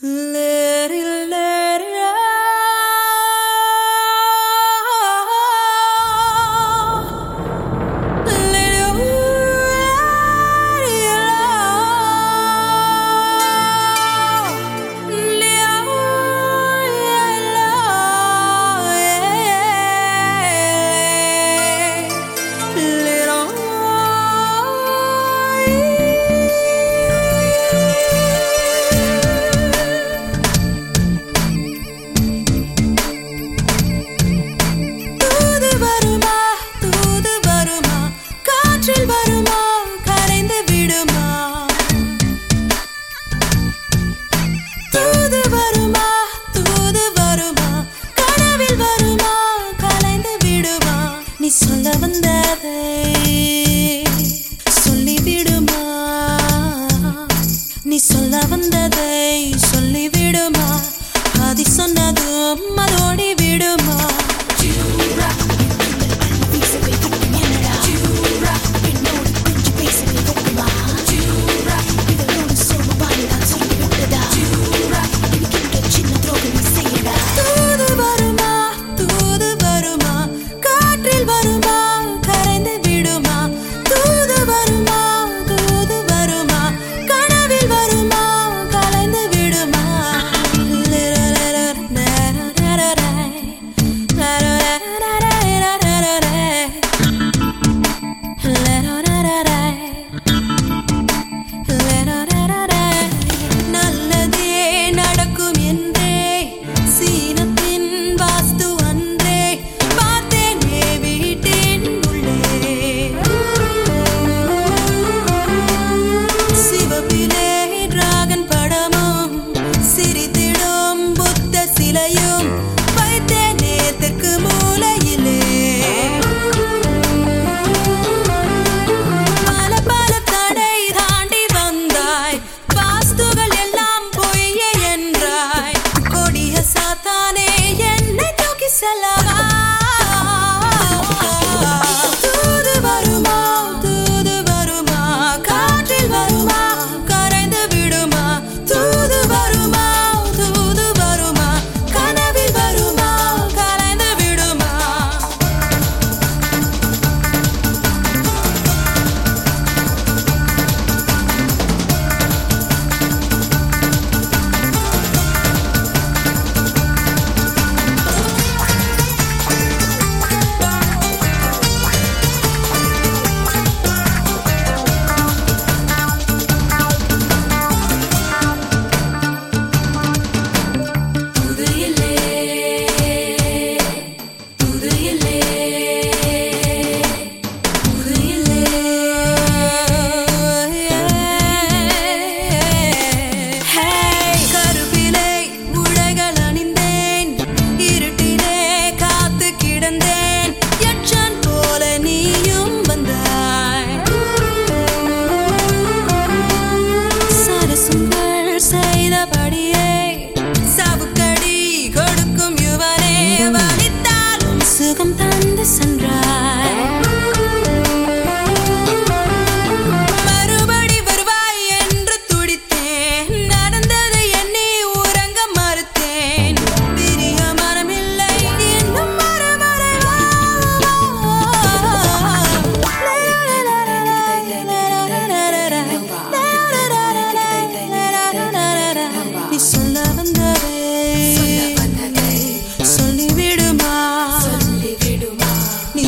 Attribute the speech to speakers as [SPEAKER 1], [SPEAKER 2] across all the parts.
[SPEAKER 1] Love கதை சொல்லிவிடுமா? நீ சொல்ல வந்ததை சொல்லிவிடுமா? அது சொன்னதும் அது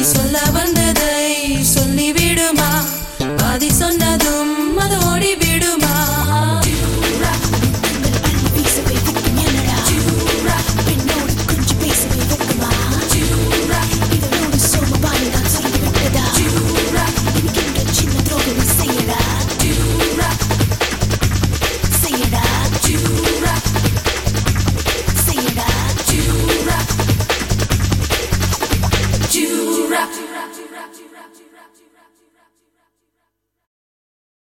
[SPEAKER 1] peaceful love.